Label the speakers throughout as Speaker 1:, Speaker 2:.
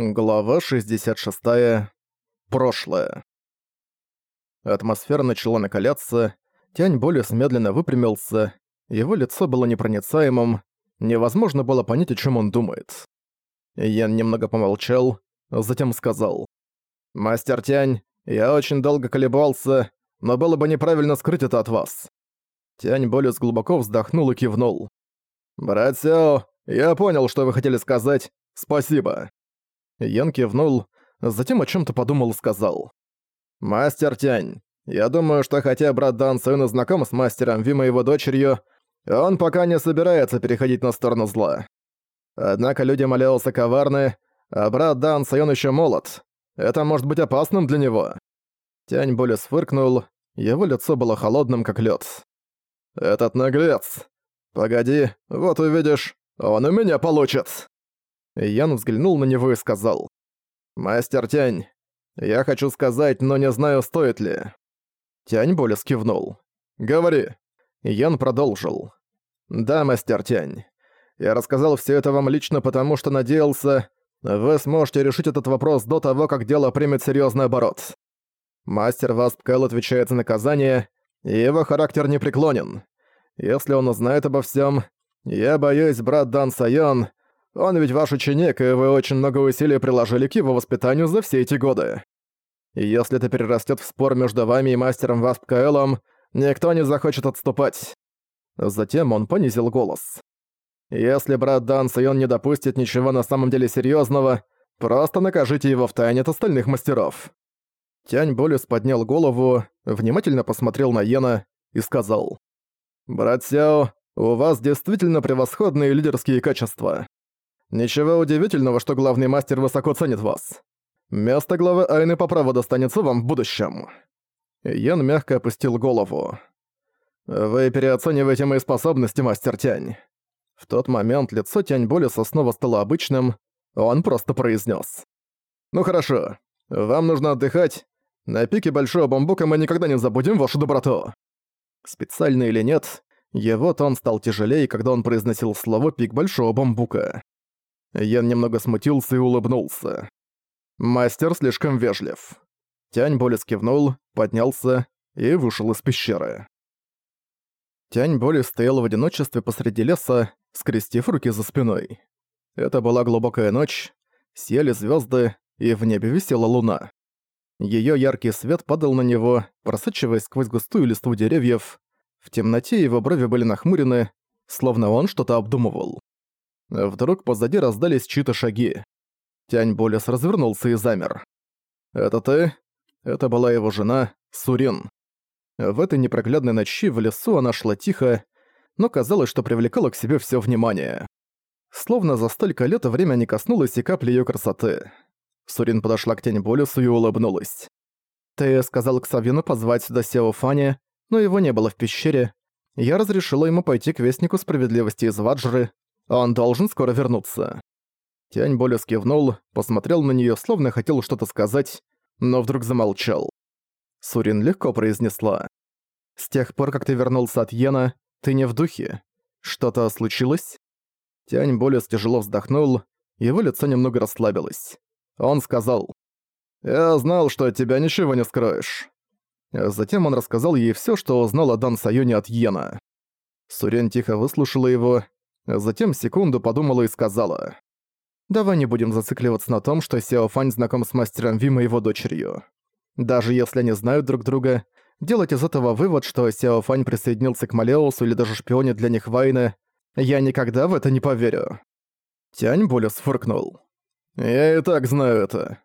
Speaker 1: Глава 66. Прошлое. Атмосфера начала накаляться, Тянь Болес медленно выпрямился, его лицо было непроницаемым, невозможно было понять, о чем он думает. Ян немного помолчал, затем сказал. «Мастер Тянь, я очень долго колебался, но было бы неправильно скрыть это от вас». Тянь Болес глубоко вздохнул и кивнул. «Брат Сяо, я понял, что вы хотели сказать. Спасибо». Ян кивнул, затем о чем то подумал и сказал. «Мастер Тянь, я думаю, что хотя брат Дан Сэн и знаком с мастером Вима и его дочерью, он пока не собирается переходить на сторону зла. Однако люди Малеуса коварны, а брат Дан Сайон еще молод. Это может быть опасным для него». Тянь более сфыркнул, его лицо было холодным, как лед. «Этот наглец! Погоди, вот увидишь, он у меня получит!» Ян взглянул на него и сказал. «Мастер Тянь, я хочу сказать, но не знаю, стоит ли». Тянь более кивнул. «Говори». Ян продолжил. «Да, мастер Тянь. Я рассказал все это вам лично потому, что надеялся, вы сможете решить этот вопрос до того, как дело примет серьезный оборот. Мастер Васп Кэл отвечает за наказание, и его характер непреклонен. Если он узнает обо всем, я боюсь, брат Дан Сайон, он ведь ваш ученик, и вы очень много усилий приложили к его воспитанию за все эти годы. И если это перерастет в спор между вами и мастером Васп Каэлом, никто не захочет отступать». Затем он понизил голос. «Если брат Дан Сайон не допустит ничего на самом деле серьезного, просто накажите его в тайне от остальных мастеров». Тянь Болюс поднял голову, внимательно посмотрел на Йена и сказал. «Брат Сяо, у вас действительно превосходные лидерские качества. Ничего удивительного, что главный мастер высоко ценит вас. Место главы Айны по праву достанется вам в будущем». Ян мягко опустил голову. «Вы переоцениваете мои способности, мастер Тянь». В тот момент лицо Тянь Болиса снова стало обычным, он просто произнес: «Ну хорошо, вам нужно отдыхать. На пике Большого Бамбука мы никогда не забудем вашу доброту». Специально или нет, его тон стал тяжелее, когда он произносил слово «пик Большого Бамбука». Ян немного смутился и улыбнулся. Мастер слишком вежлив. Тянь Болес кивнул, поднялся и вышел из пещеры. Тянь Боли стоял в одиночестве посреди леса, скрестив руки за спиной. Это была глубокая ночь, сели звезды, и в небе висела луна. Ее яркий свет падал на него, просачиваясь сквозь густую листву деревьев. В темноте его брови были нахмурены, словно он что-то обдумывал. Вдруг позади раздались чьи-то шаги. Тянь Болес развернулся и замер. «Это ты?» Это была его жена, Сурин. В этой непроглядной ночи в лесу она шла тихо, но казалось, что привлекала к себе все внимание. Словно за столько лет время не коснулось и капли ее красоты. Сурин подошла к Тянь Болесу и улыбнулась. «Ты сказал Ксавину позвать сюда Сео Фани, но его не было в пещере. Я разрешила ему пойти к Вестнику Справедливости из Ваджры, он должен скоро вернуться». Тянь более скивнул, посмотрел на неё, словно хотел что-то сказать, но вдруг замолчал. Сурин легко произнесла. «С тех пор, как ты вернулся от Йена, ты не в духе. Что-то случилось?» Тянь более тяжело вздохнул, его лицо немного расслабилось. Он сказал, «Я знал, что от тебя ничего не скроешь». Затем он рассказал ей всё, что узнал о Дан Сайоне от Йена. Сурен тихо выслушала его Затем секунду подумала и сказала. «Давай не будем зацикливаться на том, что Сяо Фань знаком с мастером Вима и его дочерью. Даже если они знают друг друга, делать из этого вывод, что Сяо Фань присоединился к Малеусу или даже шпионе для них Вайны, я никогда в это не поверю». Тянь более сфыркнул. «Я и так знаю это.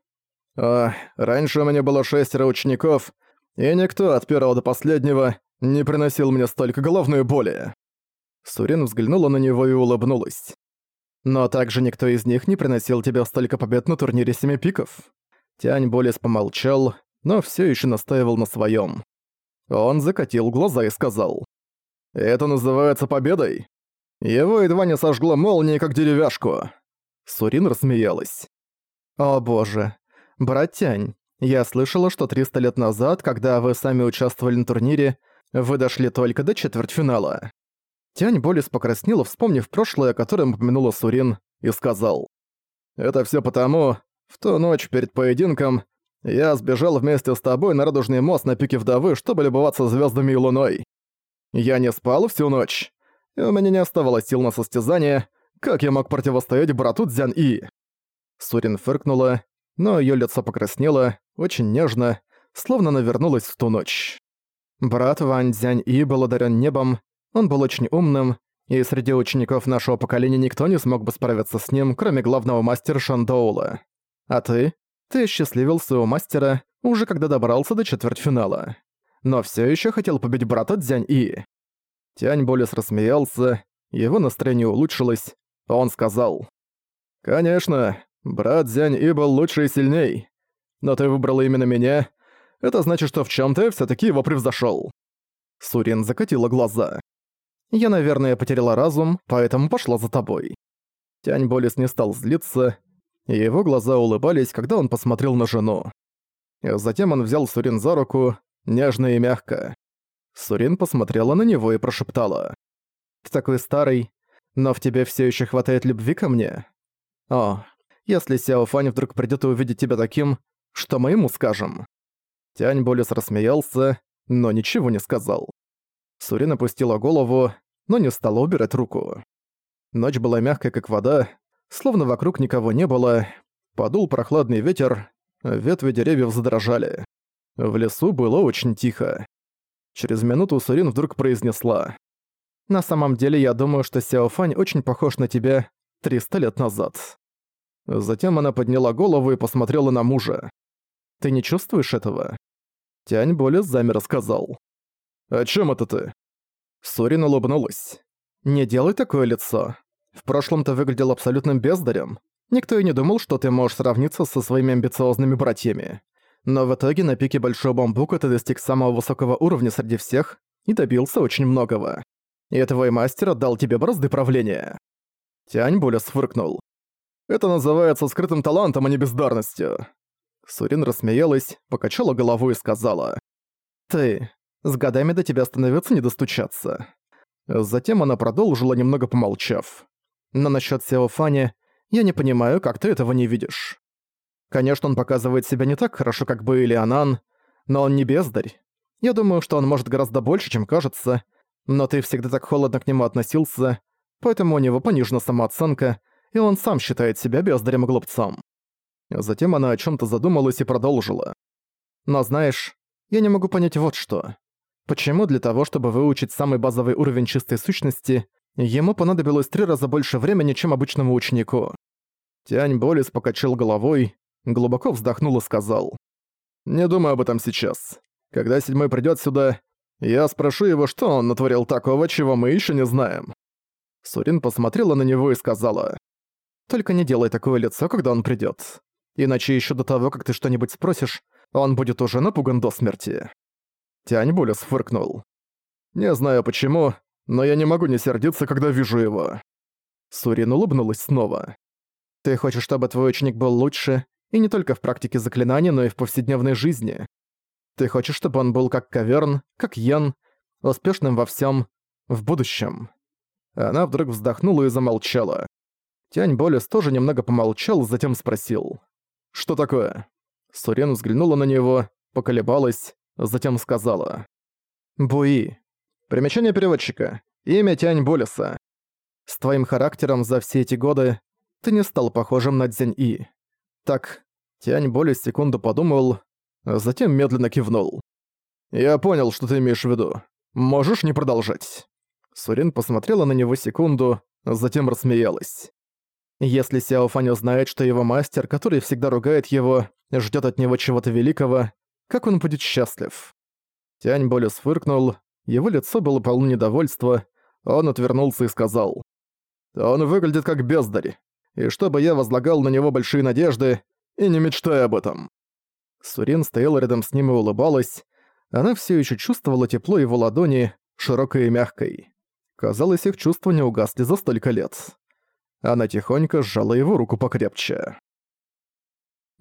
Speaker 1: А, раньше у меня было шестеро учеников, и никто от первого до последнего не приносил мне столько головной боли. Сурен взглянула на него и улыбнулась. «Но также никто из них не приносил тебе столько побед на турнире Семи Пиков». Тянь Болес помолчал, но все еще настаивал на своем. Он закатил глаза и сказал. «Это называется победой? Его едва не сожгло молнией, как деревяшку». Сурин рассмеялась. «О боже. Брат Тянь, я слышала, что 300 лет назад, когда вы сами участвовали на турнире, вы дошли только до четвертьфинала. Тянь Болис покраснела, вспомнив прошлое, о котором упомянула Сурин, и сказал. «Это всё потому, В ту ночь перед поединком я сбежал вместе с тобой на Радужный мост на пике Вдовы, чтобы любоваться звездами и луной. Я не спал всю ночь, и у меня не оставалось сил на состязание, как я мог противостоять брату Дзян-И. Сурин фыркнула, но ее лицо покраснело, очень нежно, словно она вернулась в ту ночь. Брат Вань Дзянь-И был одарен небом, он был очень умным, и среди учеников нашего поколения никто не смог бы справиться с ним, кроме главного мастера Шандоула. А ты? Ты счастливил своего мастера, уже когда добрался до четвертьфинала. Но все еще хотел победить брата Дзянь-И. Тянь Болес рассмеялся, его настроение улучшилось, он сказал. «Конечно, брат Дзянь-И был лучше и сильней. Но ты выбрала именно меня. Это значит, что в чем то все таки его превзошел. Сурин закатила глаза. Я, наверное, потеряла разум, поэтому пошла за тобой. Тянь Болес не стал злиться, и его глаза улыбались, когда он посмотрел на жену. Затем он взял Сурин за руку, нежно и мягко. Сурин посмотрела на него и прошептала. «Ты такой старый, но в тебе все еще хватает любви ко мне? О, если Сяо Фань вдруг придёт и увидит тебя таким, что мы ему скажем?» Тянь Болес рассмеялся, но ничего не сказал. Сурин опустила голову, но не стала убирать руку. Ночь была мягкая, как вода, словно вокруг никого не было. Подул прохладный ветер, ветви деревьев задрожали. В лесу было очень тихо. Через минуту Сурин вдруг произнесла. «На самом деле, я думаю, что Сяофань очень похож на тебя 300 лет назад». Затем она подняла голову и посмотрела на мужа. «Ты не чувствуешь этого?» Тянь более замер сказал. «О чем это ты?» Сурин улыбнулась. «Не делай такое лицо. В прошлом ты выглядел абсолютным бездарем. Никто и не думал, что ты можешь сравниться со своими амбициозными братьями. Но в итоге на пике Большого Бамбука ты достиг самого высокого уровня среди всех и добился очень многого. И твой мастер отдал тебе бразды правления». Тянь Буля сфыркнул. «Это называется скрытым талантом, а не бездарностью». Сурин рассмеялась, покачала головой и сказала. «Ты, с годами до тебя становится не достучаться. Затем она продолжила, немного помолчав. Но насчет Сео Фани, я не понимаю, как ты этого не видишь. Конечно, он показывает себя не так хорошо, как бы или Анан, но он не бездарь. Я думаю, что он может гораздо больше, чем кажется, но ты всегда так холодно к нему относился, поэтому у него понижена самооценка, и он сам считает себя бездарем и глупцом. Затем она о чем то задумалась и продолжила. Но знаешь, я не могу понять вот что. Почему для того, чтобы выучить самый базовый уровень чистой сущности, ему понадобилось три раза больше времени, чем обычному ученику? Тянь Болис покачал головой, глубоко вздохнул и сказал. «Не думаю об этом сейчас. Когда седьмой придёт сюда, я спрошу его, что он натворил такого, чего мы ещё не знаем». Сурин посмотрела на него и сказала. «Только не делай такое лицо, когда он придёт. Иначе ещё до того, как ты что-нибудь спросишь, он будет уже напуган до смерти». Тянь Булес фыркнул. «Не знаю почему, но я не могу не сердиться, когда вижу его». Сурин улыбнулась снова. «Ты хочешь, чтобы твой ученик был лучше, и не только в практике заклинаний, но и в повседневной жизни. Ты хочешь, чтобы он был как Каверн, как Йен, успешным во всем, в будущем». Она вдруг вздохнула и замолчала. Тянь Болес тоже немного помолчал, затем спросил. «Что такое?» Сурен взглянула на него, поколебалась, затем сказала. «Буи. Примечание переводчика. Имя Тянь Болеса. С твоим характером за все эти годы ты не стал похожим на Дзянь-И. Так, Тянь Болес секунду подумал, затем медленно кивнул. «Я понял, что ты имеешь в виду. Можешь не продолжать». Сурин посмотрела на него секунду, затем рассмеялась. Если Сяо Фань узнает, что его мастер, который всегда ругает его, ждет от него чего-то великого, как он будет счастлив. Тянь Болес фыркнул, его лицо было полно недовольства, он отвернулся и сказал. «Он выглядит как бездарь, и чтобы я возлагал на него большие надежды, и не мечтая об этом». Сурин стояла рядом с ним и улыбалась, она все еще чувствовала тепло его ладони, широкой и мягкой. Казалось, их чувства не угасли за столько лет. Она тихонько сжала его руку покрепче.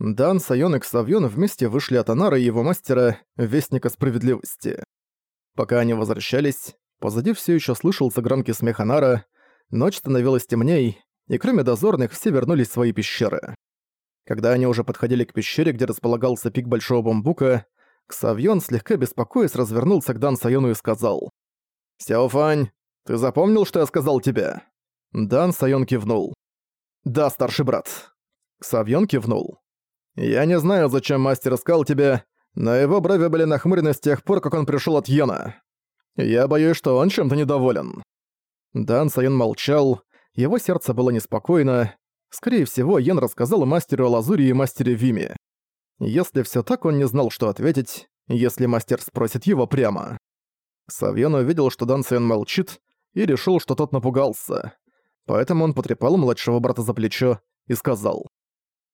Speaker 1: Дан, Сайон и Ксавьон вместе вышли от Анара и его мастера, Вестника Справедливости. Пока они возвращались, позади все еще слышался громкий смех Анара, ночь становилась темней, и кроме дозорных все вернулись в свои пещеры. Когда они уже подходили к пещере, где располагался пик Большого Бамбука, Ксавьон, слегка беспокоясь, развернулся к Дан Сайону и сказал. «Сяофань, ты запомнил, что я сказал тебе?» Дан Сайон кивнул. «Да, старший брат». Ксавьон кивнул. «Я не знаю, зачем мастер искал тебя, но его брови были нахмурены с тех пор, как он пришел от Йена. Я боюсь, что он чем-то недоволен». Дан Сайон молчал, его сердце было неспокойно. Скорее всего, Йен рассказал мастеру о Лазуре и мастере Виме. Если все так, он не знал, что ответить, если мастер спросит его прямо. Савьон увидел, что Дан Сайон молчит, и решил, что тот напугался. Поэтому он потрепал младшего брата за плечо и сказал.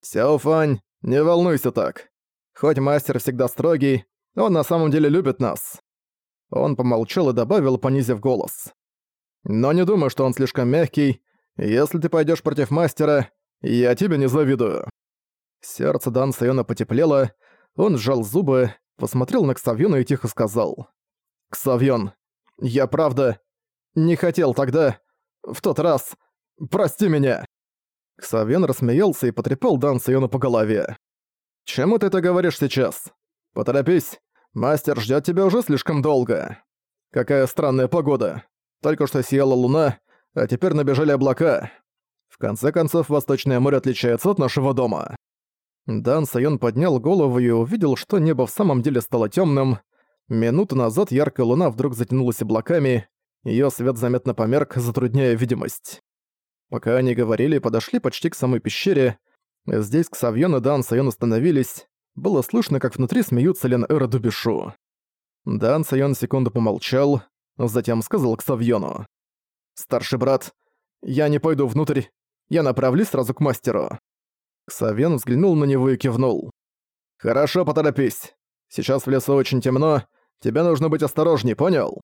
Speaker 1: «Сяофань, не волнуйся так. Хоть мастер всегда строгий, он на самом деле любит нас». Он помолчал и добавил, понизив голос. «Но не думаю, что он слишком мягкий. Если ты пойдешь против мастера, я тебе не завидую». Сердце Дан Сайона потеплело, он сжал зубы, посмотрел на Ксавьона и тихо сказал. «Ксавьон, я правда не хотел тогда, в тот раз, прости меня». Ксавьон рассмеялся и потрепал Дан по голове. «Чему ты это говоришь сейчас? Поторопись, мастер ждет тебя уже слишком долго. Какая странная погода. Только что сияла луна, а теперь набежали облака. В конце концов, Восточное море отличается от нашего дома. Дан Сайон поднял голову и увидел, что небо в самом деле стало темным. Минуту назад яркая луна вдруг затянулась облаками, ее свет заметно померк, затрудняя видимость. Пока они говорили, подошли почти к самой пещере. Здесь Ксавьон и Дан Сайон остановились. Было слышно, как внутри смеются Лен Эра Дубишу. Дан Сайон секунду помолчал, затем сказал Ксавьону. «Старший брат, я не пойду внутрь, я направлюсь сразу к мастеру». Ксавен взглянул на него и кивнул. «Хорошо, поторопись. Сейчас в лесу очень темно, тебе нужно быть осторожней, понял?»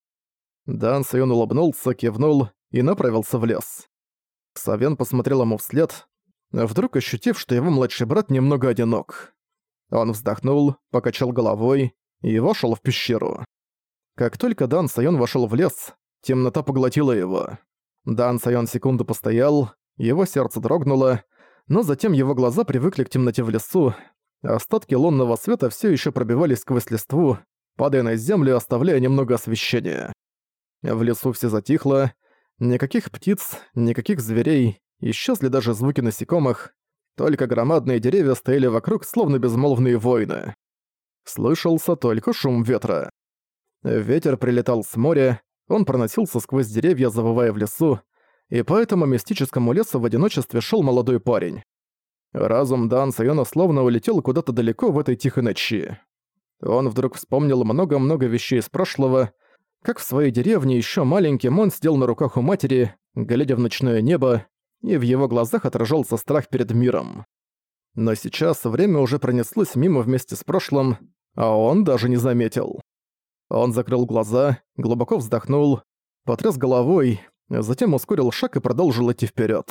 Speaker 1: Дан Сайон улыбнулся, кивнул и направился в лес. Ксавен посмотрел ему вслед, вдруг ощутив, что его младший брат немного одинок. Он вздохнул, покачал головой и вошел в пещеру. Как только Дан Сайон вошел в лес, темнота поглотила его. Дан Сайон секунду постоял, его сердце дрогнуло, но затем его глаза привыкли к темноте в лесу, остатки лунного света все еще пробивались сквозь листву, падая на землю, оставляя немного освещения. В лесу все затихло, никаких птиц, никаких зверей, исчезли даже звуки насекомых, только громадные деревья стояли вокруг, словно безмолвные воины. Слышался только шум ветра. Ветер прилетал с моря, он проносился сквозь деревья, завывая в лесу, и по этому мистическому лесу в одиночестве шел молодой парень. Разум Дан Сайона словно улетел куда-то далеко в этой тихой ночи. Он вдруг вспомнил много-много вещей из прошлого, как в своей деревне еще маленьким он сидел на руках у матери, глядя в ночное небо, и в его глазах отражался страх перед миром. Но сейчас время уже пронеслось мимо вместе с прошлым, а он даже не заметил. Он закрыл глаза, глубоко вздохнул, потряс головой, затем ускорил шаг и продолжил идти вперед.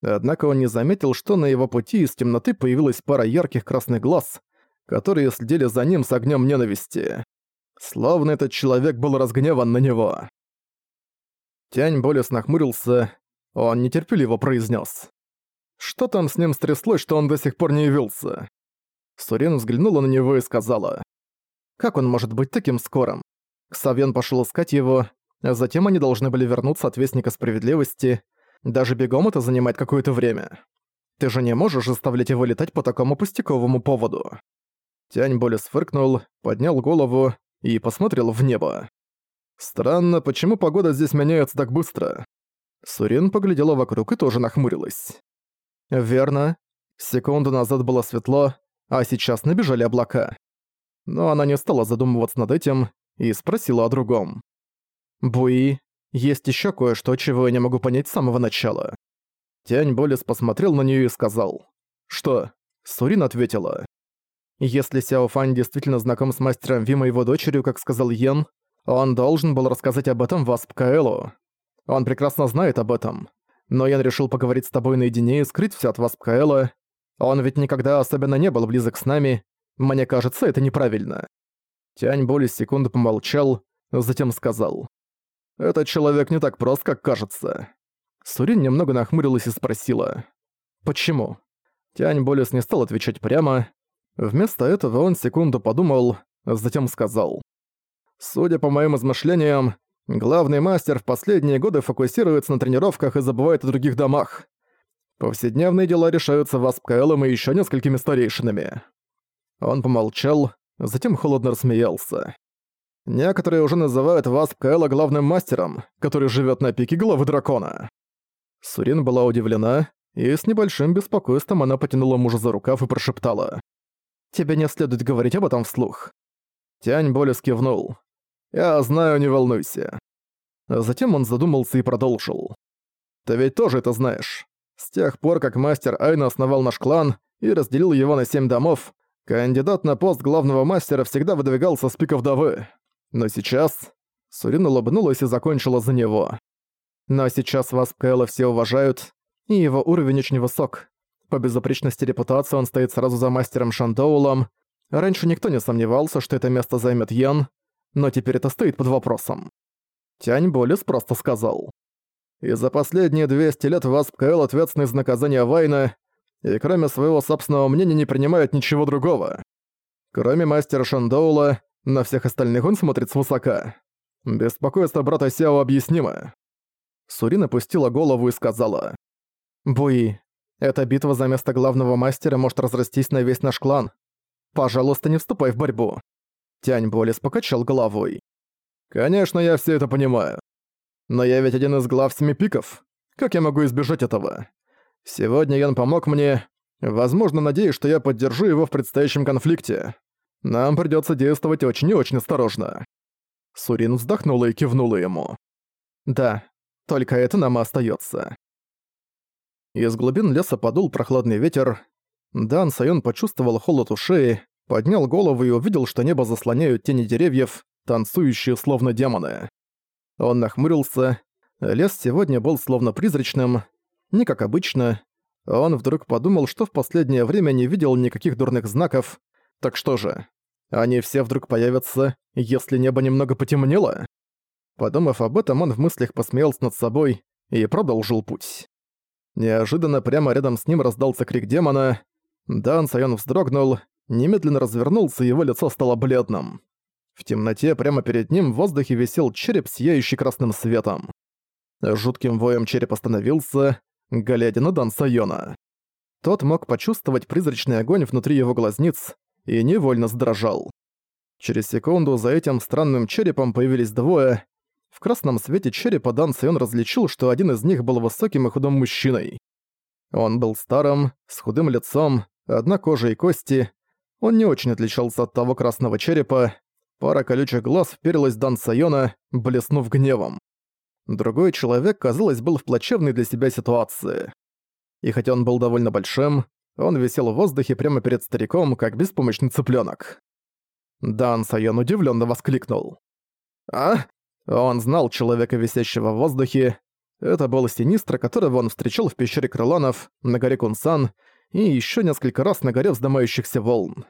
Speaker 1: Однако он не заметил, что на его пути из темноты появилась пара ярких красных глаз, которые следили за ним с огнем ненависти. Словно этот человек был разгневан на него. Тянь болезненно нахмурился, он нетерпеливо произнес: «Что там с ним стряслось, что он до сих пор не явился?» Сурен взглянула на него и сказала. «Как он может быть таким скорым?» Ксавен пошел искать его, Затем они должны были вернуться от Вестника Справедливости. Даже бегом это занимает какое-то время. Ты же не можешь заставлять его летать по такому пустяковому поводу. Тянь Болес фыркнул, поднял голову и посмотрел в небо. Странно, почему погода здесь меняется так быстро? Сурин поглядела вокруг и тоже нахмурилась. Верно. Секунду назад было светло, а сейчас набежали облака. Но она не стала задумываться над этим и спросила о другом. Буи, есть еще кое-что, чего я не могу понять с самого начала. Тянь Болес посмотрел на нее и сказал. Что? Сурин ответила. Если Сяо Фань действительно знаком с мастером Вима и его дочерью, как сказал Йен, он должен был рассказать об этом Васп Каэлу. Он прекрасно знает об этом. Но Ян решил поговорить с тобой наедине и скрыть все от Васп Каэла. Он ведь никогда особенно не был близок с нами. Мне кажется, это неправильно. Тянь Болес секунду помолчал, затем сказал. Этот человек не так прост, как кажется. Сурин немного нахмурилась и спросила. «Почему?» Тянь Болес не стал отвечать прямо. Вместо этого он секунду подумал, затем сказал. «Судя по моим измышлениям, главный мастер в последние годы фокусируется на тренировках и забывает о других домах. Повседневные дела решаются Васпкаэлом и еще несколькими старейшинами». Он помолчал, затем холодно рассмеялся. Некоторые уже называют Васпкаэла главным мастером, который живет на пике головы дракона. Сурин была удивлена, и с небольшим беспокойством она потянула мужа за рукав и прошептала. «Тебе не следует говорить об этом вслух». Тянь Болес кивнул. «Я знаю, не волнуйся». Затем он задумался и продолжил. «Ты ведь тоже это знаешь. С тех пор, как мастер Айна основал наш клан и разделил его на семь домов, кандидат на пост главного мастера всегда выдвигался с пика вдовы. Но сейчас...» Сурин улыбнулась и закончила за него. «Но сейчас вас Кэлла все уважают, и его уровень очень высок. По безупречности репутации он стоит сразу за мастером Шандоулом. Раньше никто не сомневался, что это место займет Ян, но теперь это стоит под вопросом. Тянь Болес просто сказал. «И за последние 200 лет Васп Каэл ответственный за наказание Вайна, и кроме своего собственного мнения не принимает ничего другого. Кроме мастера Шандоула, на всех остальных он смотрит свысока. Беспокойство брата Сяо объяснимо». Сурин опустила голову и сказала. «Буи, эта битва за место главного мастера может разрастись на весь наш клан. Пожалуйста, не вступай в борьбу». Тянь Болес покачал головой. «Конечно, я все это понимаю. Но я ведь один из глав Семи Пиков. Как я могу избежать этого? Сегодня Ян помог мне. Возможно, надеюсь, что я поддержу его в предстоящем конфликте. Нам придется действовать очень и очень осторожно». Сурин вздохнула и кивнула ему. «Да, только это нам и остаётся». Из глубин леса подул прохладный ветер. Дан Сайон почувствовал холод у шеи, поднял голову и увидел, что небо заслоняют тени деревьев, танцующие словно демоны. Он нахмурился. Лес сегодня был словно призрачным, не как обычно. Он вдруг подумал, что в последнее время не видел никаких дурных знаков. Так что же, они все вдруг появятся, если небо немного потемнело? Подумав об этом, он в мыслях посмеялся над собой и продолжил путь. Неожиданно прямо рядом с ним раздался крик демона. Дан Сайон вздрогнул, немедленно развернулся, и его лицо стало бледным. В темноте прямо перед ним в воздухе висел череп, сияющий красным светом. Жутким воем череп остановился, глядя на Дан Сайона. Тот мог почувствовать призрачный огонь внутри его глазниц и невольно сдрожал. Через секунду за этим странным черепом появились двое, в красном свете черепа Дан Сайон различил, что один из них был высоким и худым мужчиной. Он был старым, с худым лицом, одна кожа и кости. Он не очень отличался от того красного черепа. Пара колючих глаз вперилась Дан Сайона, блеснув гневом. Другой человек, казалось, был в плачевной для себя ситуации. И хотя он был довольно большим, он висел в воздухе прямо перед стариком, как беспомощный цыпленок. Дан Сайон удивленно воскликнул. «А? Он знал человека, висящего в воздухе. Это был Синистра, которого он встречал в пещере Крыланов, на горе Кунсан и еще несколько раз на горе вздымающихся волн.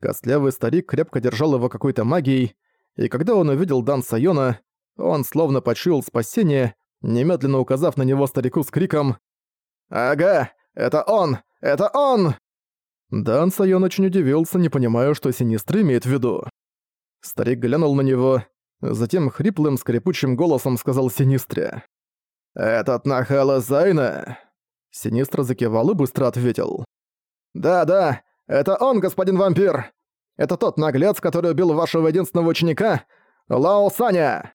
Speaker 1: Костлявый старик крепко держал его какой-то магией, и когда он увидел Дан Сайона, он словно почуял спасение, немедленно указав на него старику с криком «Ага, это он! Это он!» Дан Сайон очень удивился, не понимая, что Синистра имеет в виду. Старик глянул на него, Затем хриплым, скрипучим голосом сказал Синистре. «Этот нахала Зайна!» Синистра закивал и быстро ответил. «Да-да, это он, господин вампир! Это тот наглец, который убил вашего единственного ученика, Лао Саня!»